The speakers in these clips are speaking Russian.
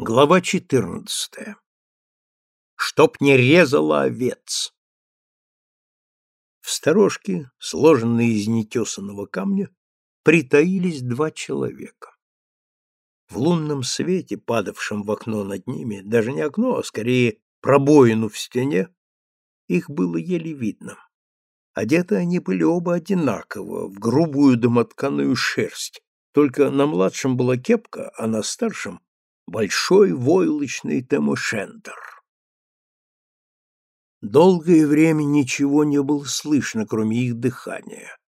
Глава четырнадцатая. Чтоб не резала овец. В сторожке, сложенной из нетесанного камня, притаились два человека. В лунном свете, падавшем в окно над ними, даже не окно, а скорее пробоину в стене, их было еле видно. Одеты они были оба одинаково, в грубую домотканую шерсть, только на младшем была кепка, а на старшем большой войлочный темошентер. Долгое время ничего не было слышно, кроме их дыхания.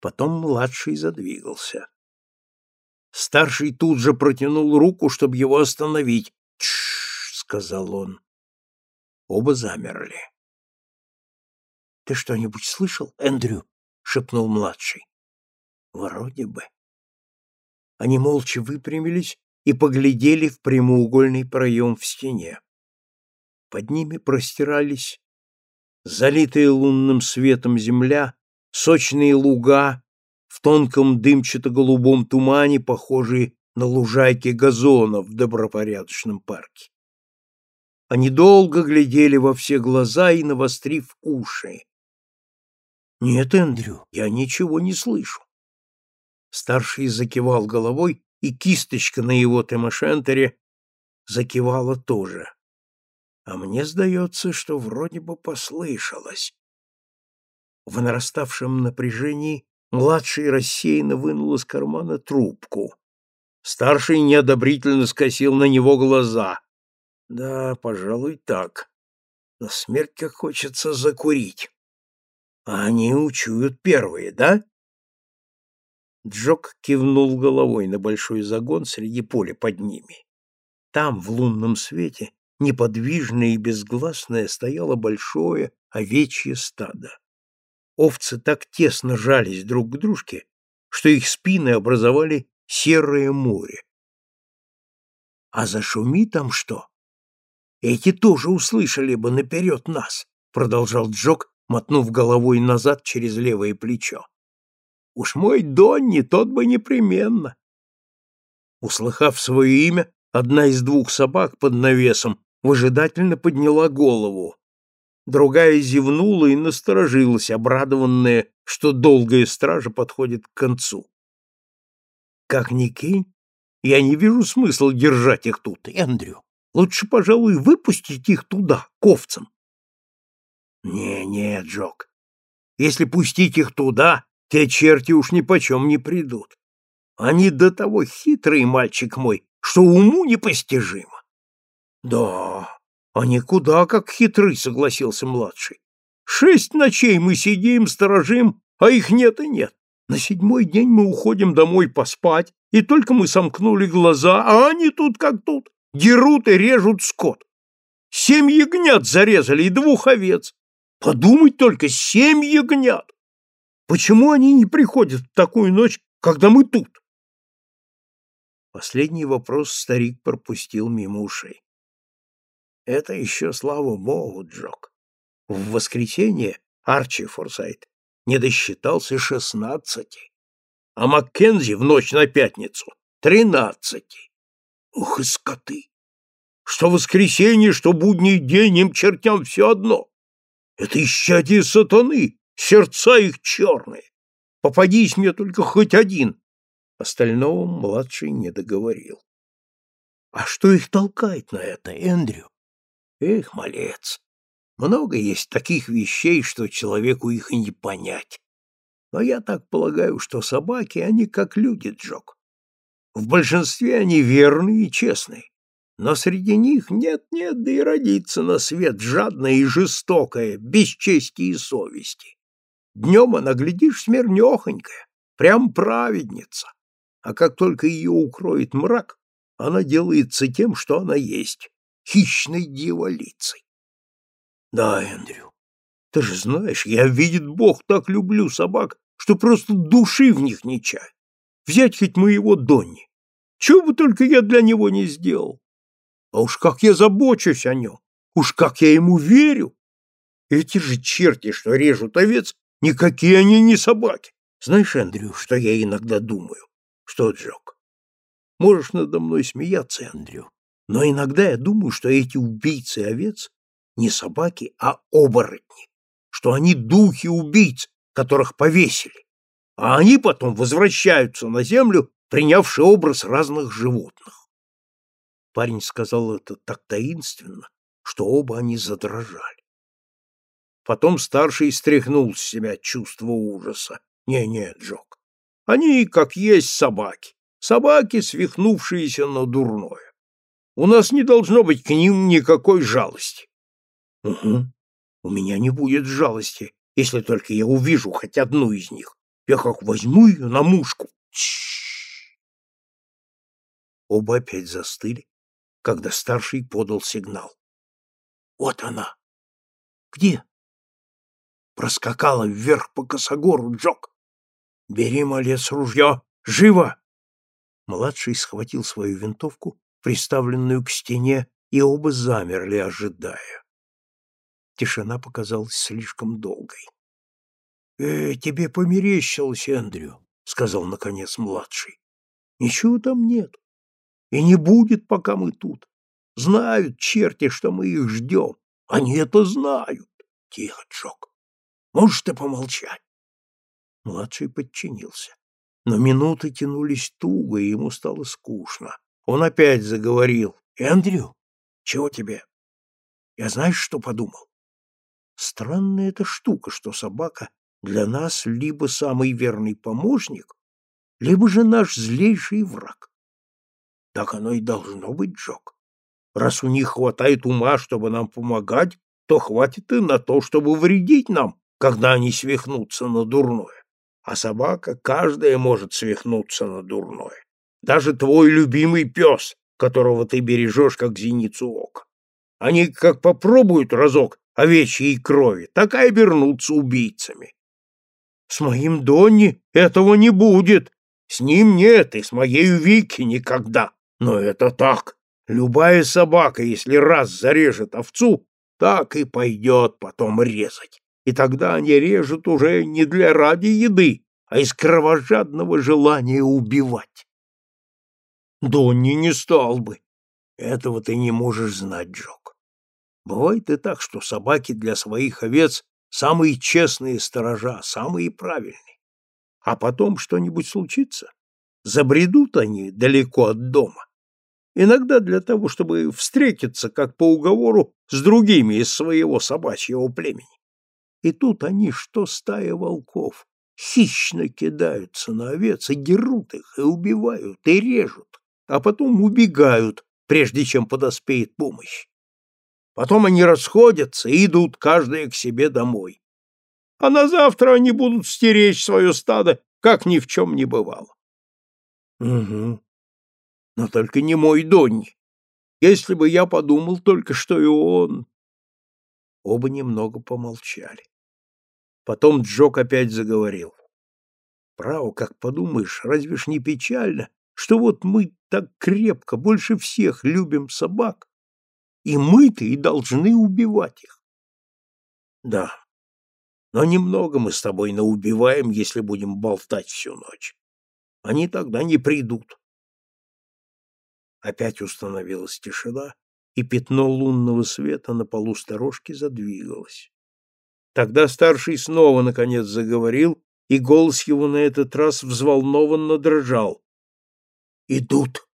Потом младший задвигался. Старший тут же протянул руку, чтобы его остановить. «Тш!» — сказал он. Оба замерли. — Ты что-нибудь слышал, Эндрю? — шепнул младший. — Вроде бы. Они молча выпрямились и поглядели в прямоугольный проем в стене. Под ними простирались залитые лунным светом земля, сочные луга в тонком дымчато-голубом тумане, похожие на лужайки газонов в добропорядочном парке. Они долго глядели во все глаза и навострив уши. «Нет, Эндрю, я ничего не слышу». Старший закивал головой и кисточка на его темошентере закивала тоже. А мне сдается, что вроде бы послышалось. В нараставшем напряжении младший рассеянно вынул из кармана трубку. Старший неодобрительно скосил на него глаза. Да, пожалуй, так. Но смерть как хочется закурить. А они учуют первые, да? Джок кивнул головой на большой загон среди поля под ними. Там, в лунном свете, неподвижное и безгласное стояло большое овечье стадо. Овцы так тесно жались друг к дружке, что их спины образовали серое море. А зашуми там что? Эти тоже услышали бы наперед нас, продолжал Джок, мотнув головой назад через левое плечо. Уж мой Донни, тот бы непременно. Услыхав свое имя, одна из двух собак под навесом выжидательно подняла голову. Другая зевнула и насторожилась, обрадованная, что долгая стража подходит к концу. Как ни кинь, я не вижу смысла держать их тут, Эндрю. Лучше, пожалуй, выпустить их туда, к овцам. Не-не, Джок, если пустить их туда, те черти уж ни почем не придут. Они до того хитрые, мальчик мой, что уму непостижимо. Да, они куда как хитры, согласился младший. Шесть ночей мы сидим, сторожим, а их нет и нет. На седьмой день мы уходим домой поспать, и только мы сомкнули глаза, а они тут как тут, дерут и режут скот. Семь ягнят зарезали и двух овец. Подумать только, семь ягнят! Почему они не приходят в такую ночь, когда мы тут? Последний вопрос старик пропустил мимо ушей. Это еще слава богу, Джок. В воскресенье Арчи Форсайт не досчитался шестнадцати, а Маккензи в ночь на пятницу — тринадцати. Ух и скоты! Что воскресенье, что будний день, им чертям все одно. Это исчадие сатаны, Сердца их черные. Попадись мне только хоть один. Остального младший не договорил. А что их толкает на это, Эндрю? Эх, малец, много есть таких вещей, что человеку их и не понять. Но я так полагаю, что собаки, они как люди, Джок. В большинстве они верные и честные. Но среди них нет-нет, да и родится на свет жадное и жестокое, без и совести. Днем она, глядишь, смирнехонькая, прям праведница. А как только ее укроет мрак, она делается тем, что она есть, хищной дьяволицей. Да, Эндрю, ты же знаешь, я, видит Бог, так люблю собак, что просто души в них не чаю. Взять хоть моего Донни. Чего бы только я для него не сделал. А уж как я забочусь о нем, уж как я ему верю. Эти же черти, что режут овец, Никакие они не собаки. Знаешь, Эндрю, что я иногда думаю? Что, Джок? Можешь надо мной смеяться, Эндрю, Но иногда я думаю, что эти убийцы овец не собаки, а оборотни, что они духи убийц, которых повесили, а они потом возвращаются на землю, принявши образ разных животных. Парень сказал это так таинственно, что оба они задрожали. Потом старший стряхнул с себя чувство ужаса. «Не-не, Джок, они как есть собаки, собаки, свихнувшиеся на дурное. У нас не должно быть к ним никакой жалости. Угу. У меня не будет жалости, если только я увижу хоть одну из них. Я как возьму ее на мушку. Тш Оба опять застыли, когда старший подал сигнал. Вот она. Где? Проскакала вверх по косогору, Джок. Бери, малец, ружье. Живо! Младший схватил свою винтовку, приставленную к стене, и оба замерли, ожидая. Тишина показалась слишком долгой. — Э, тебе померещилось, Эндрю, — сказал, наконец, младший. — Ничего там нет. И не будет, пока мы тут. Знают черти, что мы их ждем. Они это знают. Тихо, Джок. Можешь ты помолчать? Младший подчинился. Но минуты тянулись туго, и ему стало скучно. Он опять заговорил. «Эндрю, чего тебе? Я знаешь, что подумал? Странная эта штука, что собака для нас либо самый верный помощник, либо же наш злейший враг. Так оно и должно быть, Джок. Раз у них хватает ума, чтобы нам помогать, то хватит и на то, чтобы вредить нам, когда они свихнутся на дурное. А собака каждая может свихнуться на дурное. Даже твой любимый пес, которого ты бережешь, как зеницу ока. Они как попробуют разок овечьей крови, так и обернутся убийцами. С моим Донни этого не будет. С ним нет, и с моей Вики никогда. Но это так. Любая собака, если раз зарежет овцу, так и пойдет потом резать и тогда они режут уже не для ради еды, а из кровожадного желания убивать. Донни не стал бы. Этого ты не можешь знать, Джок. Бывает и так, что собаки для своих овец самые честные сторожа, самые правильные. А потом что-нибудь случится. Забредут они далеко от дома. Иногда для того, чтобы встретиться, как по уговору, с другими из своего собачьего племени. И тут они, что стая волков, хищно кидаются на овец и дерут их, и убивают, и режут, а потом убегают, прежде чем подоспеет помощь. Потом они расходятся и идут каждая к себе домой. А на завтра они будут стеречь свое стадо, как ни в чем не бывало. Угу. Но только не мой Донни. Если бы я подумал только, что и он... Оба немного помолчали. Потом Джок опять заговорил. Право, как подумаешь, разве ж не печально, что вот мы так крепко, больше всех любим собак, и мы-то и должны убивать их. Да, но немного мы с тобой наубиваем, если будем болтать всю ночь. Они тогда не придут. Опять установилась тишина, и пятно лунного света на полу сторожки задвигалось. Тогда старший снова, наконец, заговорил, и голос его на этот раз взволнованно дрожал. «Идут!»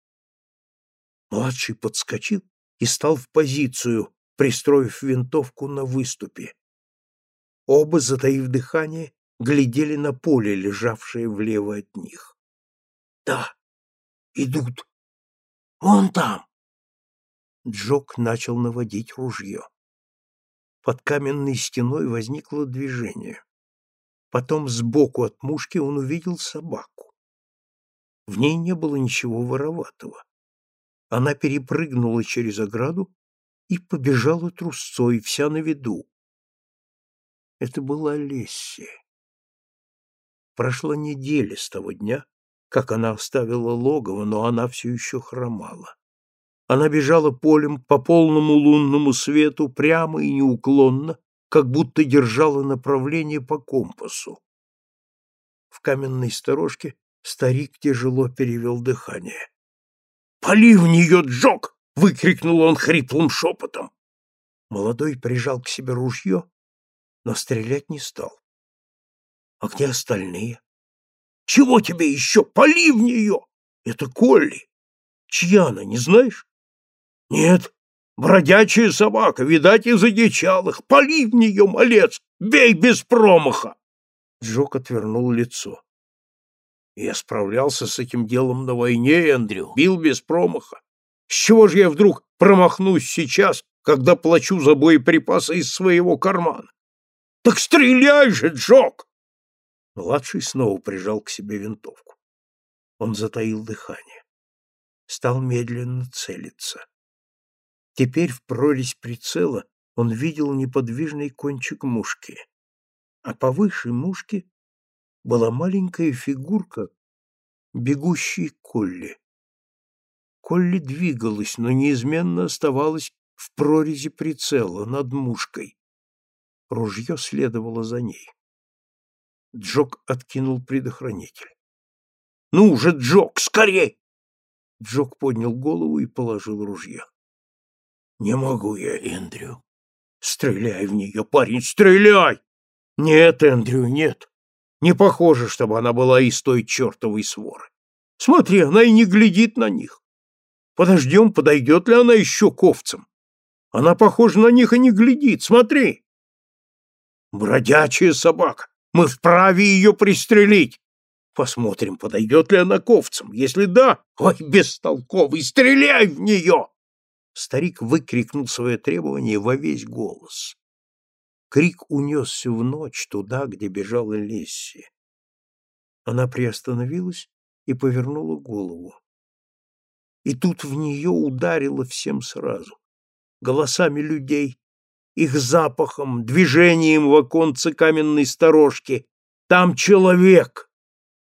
Младший подскочил и стал в позицию, пристроив винтовку на выступе. Оба, затаив дыхание, глядели на поле, лежавшее влево от них. «Да, идут! Вон там!» Джок начал наводить ружье под каменной стеной возникло движение. Потом сбоку от мушки он увидел собаку. В ней не было ничего вороватого. Она перепрыгнула через ограду и побежала трусцой, вся на виду. Это была Лесси. Прошла неделя с того дня, как она оставила логово, но она все еще хромала. Она бежала полем по полному лунному свету прямо и неуклонно, как будто держала направление по компасу. В каменной сторожке старик тяжело перевел дыхание. — Пали в нее, Джок! выкрикнул он хриплым шепотом. Молодой прижал к себе ружье, но стрелять не стал. — А где остальные? — Чего тебе еще? Поли в нее! Это Колли. Чья она, не знаешь? — Нет, бродячая собака, видать, из одичалых. Поли в нее, малец! Бей без промаха! Джок отвернул лицо. Я справлялся с этим делом на войне, Эндрю, бил без промаха. С чего же я вдруг промахнусь сейчас, когда плачу за боеприпасы из своего кармана? Так стреляй же, Джок! Младший снова прижал к себе винтовку. Он затаил дыхание. Стал медленно целиться. Теперь в прорезь прицела он видел неподвижный кончик мушки, а повыше мушки была маленькая фигурка, бегущей Колли. Колли двигалась, но неизменно оставалась в прорези прицела над мушкой. Ружье следовало за ней. Джок откинул предохранитель. «Ну же, Джок, скорей!» Джок поднял голову и положил ружье. «Не могу я, Эндрю». «Стреляй в нее, парень, стреляй!» «Нет, Эндрю, нет. Не похоже, чтобы она была из той чертовой своры. Смотри, она и не глядит на них. Подождем, подойдет ли она еще к овцам. Она похожа на них и не глядит, смотри. Бродячая собака. Мы вправе ее пристрелить. Посмотрим, подойдет ли она к овцам. Если да, ой, бестолковый, стреляй в нее! Старик выкрикнул свое требование во весь голос. Крик унесся в ночь туда, где бежала Лесси. Она приостановилась и повернула голову. И тут в нее ударило всем сразу. Голосами людей, их запахом, движением в оконце каменной сторожки. Там человек!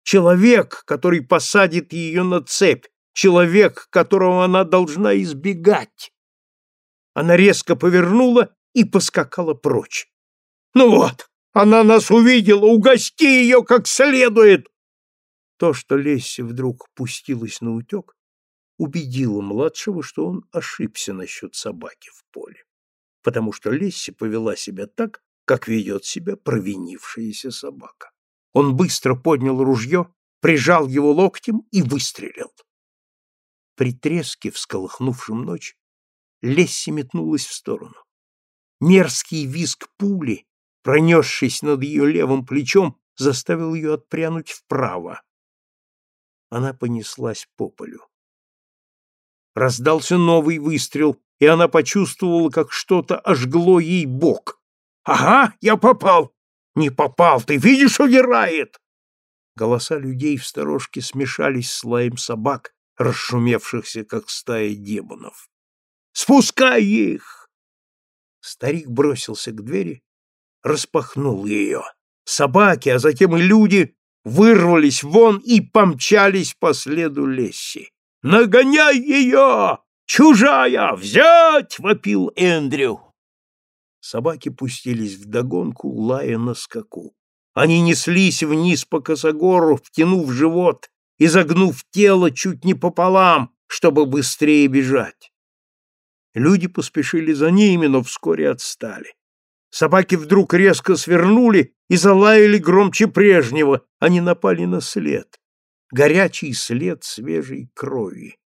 Человек, который посадит ее на цепь, человек, которого она должна избегать. Она резко повернула и поскакала прочь. «Ну вот, она нас увидела, угости ее как следует!» То, что Лесси вдруг пустилась на утек, убедило младшего, что он ошибся насчет собаки в поле, потому что Лесси повела себя так, как ведет себя провинившаяся собака. Он быстро поднял ружье, прижал его локтем и выстрелил. При треске, всколыхнувшем ночь, Лесси метнулась в сторону. Мерзкий визг пули, пронесшись над ее левым плечом, заставил ее отпрянуть вправо. Она понеслась по полю. Раздался новый выстрел, и она почувствовала, как что-то ожгло ей бок. «Ага, я попал!» «Не попал, ты видишь, удирает!» Голоса людей в сторожке смешались с лаем собак, расшумевшихся, как стая демонов. «Спускай их!» Старик бросился к двери, распахнул ее. Собаки, а затем и люди вырвались вон и помчались по следу Лесси. «Нагоняй ее! Чужая! Взять!» — вопил Эндрю. Собаки пустились вдогонку, лая на скаку. Они неслись вниз по косогору, втянув живот и загнув тело чуть не пополам, чтобы быстрее бежать. Люди поспешили за ними, но вскоре отстали. Собаки вдруг резко свернули и залаяли громче прежнего. Они напали на след. Горячий след свежей крови.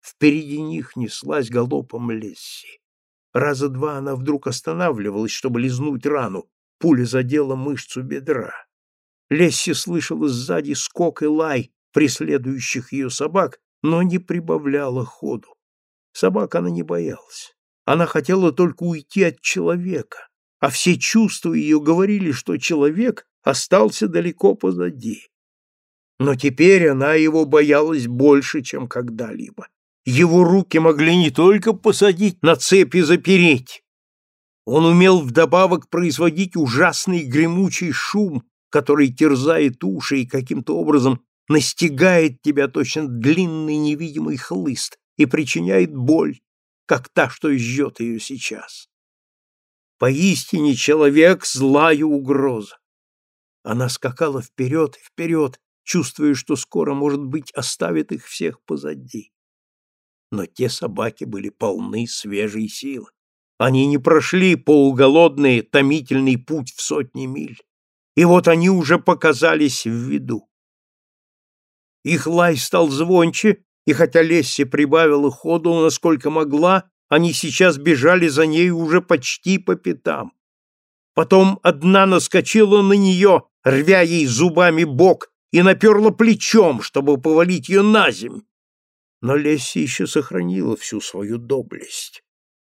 Впереди них неслась галопом Лесси. Раза два она вдруг останавливалась, чтобы лизнуть рану. Пуля задела мышцу бедра. Лесси слышала сзади скок и лай преследующих ее собак, но не прибавляла ходу. Собак она не боялась. Она хотела только уйти от человека, а все чувства ее говорили, что человек остался далеко позади. Но теперь она его боялась больше, чем когда-либо. Его руки могли не только посадить на цепи запереть. Он умел вдобавок производить ужасный гремучий шум, который терзает уши и каким-то образом настигает тебя точно длинный невидимый хлыст, и причиняет боль, как та, что жжет ее сейчас. Поистине человек — злая угроза. Она скакала вперед и вперед, чувствуя, что скоро, может быть, оставит их всех позади. Но те собаки были полны свежей силы. Они не прошли полуголодный, томительный путь в сотни миль, и вот они уже показались в виду. Их лай стал звонче, и хотя Лесси прибавила ходу, насколько могла, они сейчас бежали за ней уже почти по пятам. Потом одна наскочила на нее, рвя ей зубами бок, и наперла плечом, чтобы повалить ее на земь. Но Лесси еще сохранила всю свою доблесть.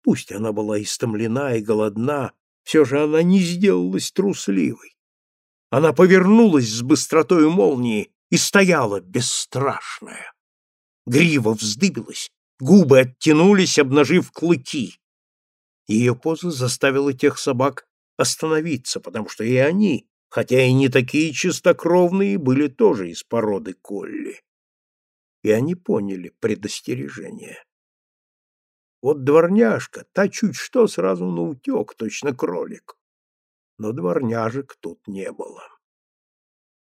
Пусть она была истомлена и голодна, все же она не сделалась трусливой. Она повернулась с быстротой молнии и стояла бесстрашная. Грива вздыбилась, губы оттянулись, обнажив клыки. Ее поза заставила тех собак остановиться, потому что и они, хотя и не такие чистокровные, были тоже из породы колли. И они поняли предостережение. Вот дворняжка, та чуть что сразу наутек, точно кролик. Но дворняжек тут не было.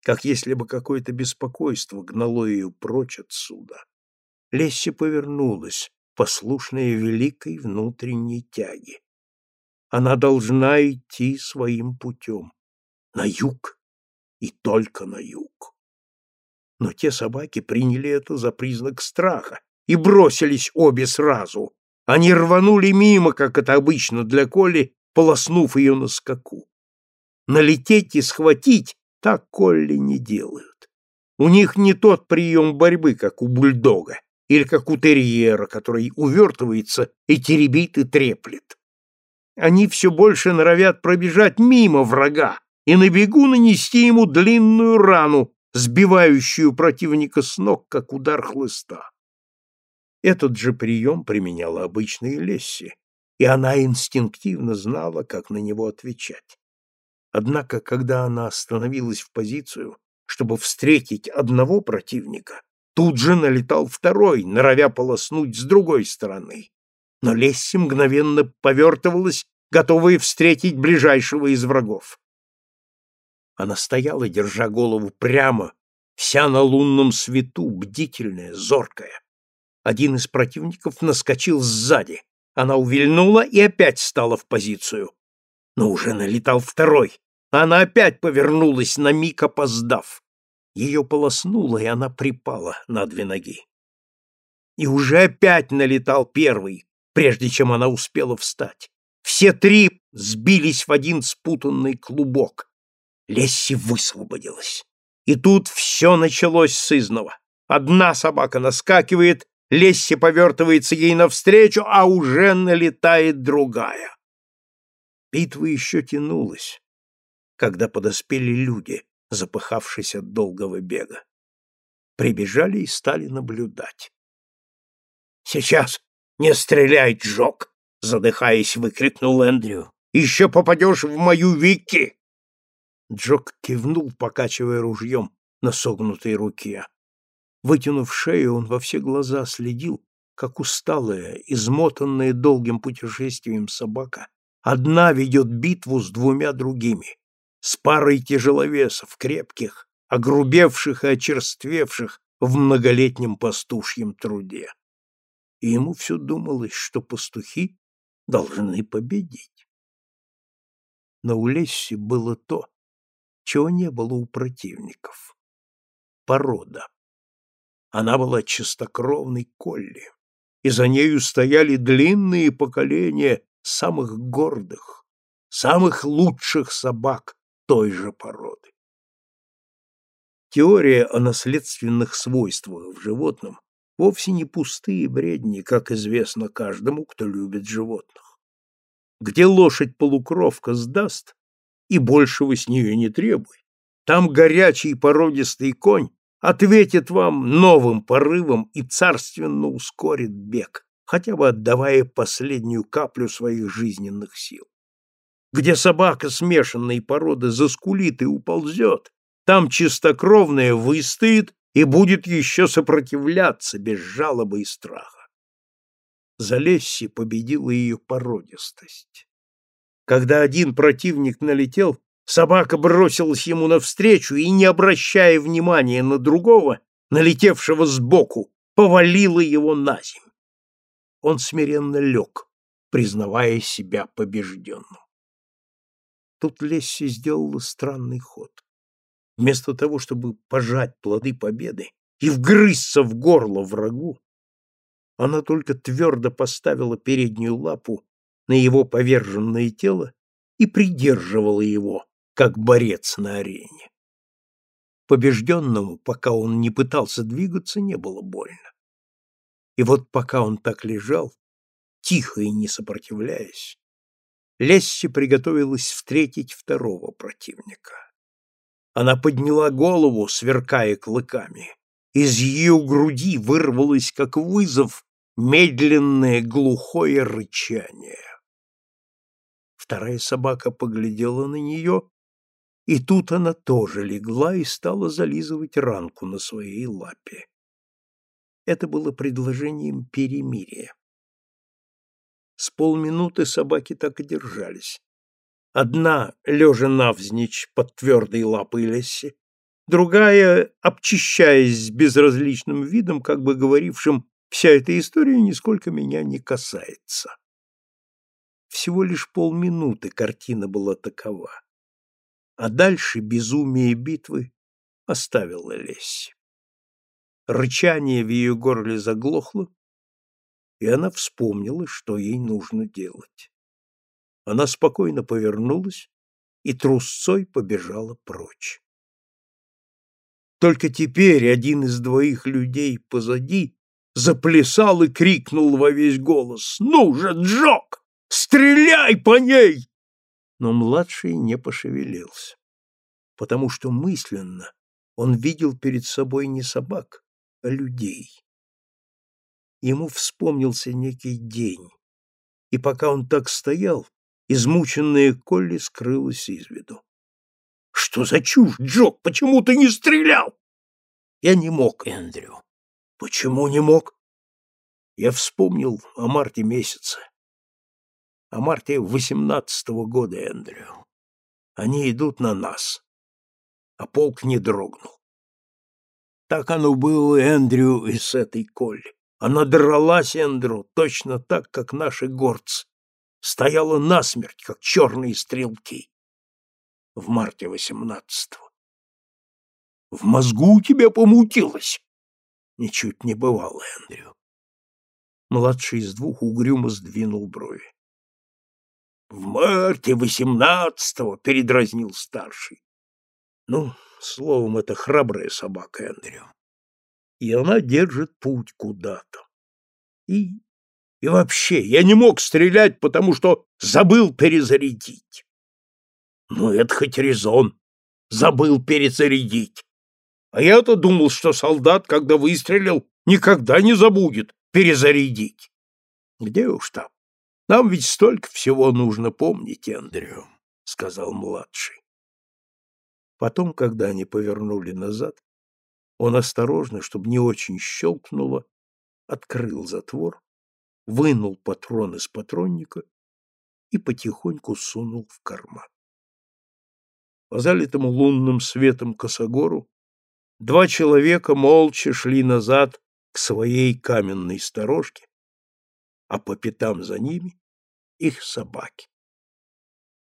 Как если бы какое-то беспокойство гнало ее прочь отсюда. Лесси повернулась, послушная великой внутренней тяге. Она должна идти своим путем. На юг и только на юг. Но те собаки приняли это за признак страха и бросились обе сразу, они рванули мимо, как это обычно для Колли, полоснув ее на скаку. Налететь и схватить так Колли не делают. У них не тот прием борьбы, как у бульдога, или как у терьера, который увертывается и теребит и треплет. Они все больше норовят пробежать мимо врага и на бегу нанести ему длинную рану, сбивающую противника с ног, как удар хлыста. Этот же прием применяла обычная Лесси, и она инстинктивно знала, как на него отвечать. Однако, когда она остановилась в позицию, чтобы встретить одного противника, тут же налетал второй, норовя полоснуть с другой стороны. Но Лесси мгновенно повертывалась, готовая встретить ближайшего из врагов. Она стояла, держа голову прямо, вся на лунном свету, бдительная, зоркая. Один из противников наскочил сзади. Она увильнула и опять стала в позицию. Но уже налетал второй. Она опять повернулась, на миг опоздав. Ее полоснуло, и она припала на две ноги. И уже опять налетал первый, прежде чем она успела встать. Все три сбились в один спутанный клубок. Лесси высвободилась. И тут все началось с изного. Одна собака наскакивает, Лесси повертывается ей навстречу, а уже налетает другая. Битва еще тянулась, когда подоспели люди, запыхавшись от долгого бега. Прибежали и стали наблюдать. «Сейчас не стреляй, Джок!» — задыхаясь, выкрикнул Эндрю. «Еще попадешь в мою Вики!» Джок кивнул, покачивая ружьем на согнутой руке. Вытянув шею, он во все глаза следил, как усталая, измотанная долгим путешествием собака, одна ведет битву с двумя другими, с парой тяжеловесов, крепких, огрубевших и очерствевших в многолетнем пастушьем труде. И ему все думалось, что пастухи должны победить. Но у Лесси было то, чего не было у противников. Порода. Она была чистокровной Колли, и за нею стояли длинные поколения самых гордых, самых лучших собак той же породы. Теория о наследственных свойствах в животном вовсе не пустые бредни, как известно каждому, кто любит животных. Где лошадь-полукровка сдаст, и большего с нее не требуй, там горячий породистый конь ответит вам новым порывом и царственно ускорит бег, хотя бы отдавая последнюю каплю своих жизненных сил. Где собака смешанной породы заскулит и уползет, там чистокровная выстоит и будет еще сопротивляться без жалобы и страха. Залесси победила ее породистость. Когда один противник налетел, Собака бросилась ему навстречу и, не обращая внимания на другого, налетевшего сбоку, повалила его на земь. он смиренно лег, признавая себя побежденным. Тут Лесси сделала странный ход. Вместо того, чтобы пожать плоды победы и вгрызться в горло врагу, она только твердо поставила переднюю лапу на его поверженное тело и придерживала его, как борец на арене. Побежденному, пока он не пытался двигаться, не было больно. И вот пока он так лежал, тихо и не сопротивляясь, Лесси приготовилась встретить второго противника. Она подняла голову, сверкая клыками. Из ее груди вырвалось, как вызов, медленное глухое рычание. Вторая собака поглядела на нее, и тут она тоже легла и стала зализывать ранку на своей лапе. Это было предложением перемирия. С полминуты собаки так и держались. Одна, лежа навзничь под твердой лапой Лесси, другая, обчищаясь с безразличным видом, как бы говорившим «вся эта история нисколько меня не касается». Всего лишь полминуты картина была такова. А дальше безумие битвы оставило Лесси. Рычание в ее горле заглохло, и она вспомнила, что ей нужно делать. Она спокойно повернулась и трусцой побежала прочь. Только теперь один из двоих людей позади заплясал и крикнул во весь голос «Ну же, Джок!» Стреляй по ней!» Но младший не пошевелился, потому что мысленно он видел перед собой не собак, а людей. Ему вспомнился некий день, и пока он так стоял, измученная Колли скрылась из виду. «Что за чушь, Джок? Почему ты не стрелял?» «Я не мог, Эндрю». «Почему не мог?» Я вспомнил о марте месяце о марте восемнадцатого года, Эндрю. Они идут на нас. А полк не дрогнул. Так оно было, Эндрю, и с этой Колли. Она дралась, Эндрю, точно так, как наши горцы. Стояла насмерть, как черные стрелки. В марте восемнадцатого. В мозгу у тебя помутилось? Ничуть не бывало, Эндрю. Младший из двух угрюмо сдвинул брови. В марте восемнадцатого передразнил старший. Ну, словом, это храбрая собака, Эндрю. И она держит путь куда-то. И... и вообще, я не мог стрелять, потому что забыл перезарядить. Ну, это хоть резон. Забыл перезарядить. А я-то думал, что солдат, когда выстрелил, никогда не забудет перезарядить. Где уж там? Нам ведь столько всего нужно помнить, Эндрю, — сказал младший. Потом, когда они повернули назад, он осторожно, чтобы не очень щелкнуло, открыл затвор, вынул патрон из патронника и потихоньку сунул в карман. По залитому лунным светом косогору два человека молча шли назад к своей каменной сторожке, а по пятам за ними их собаки.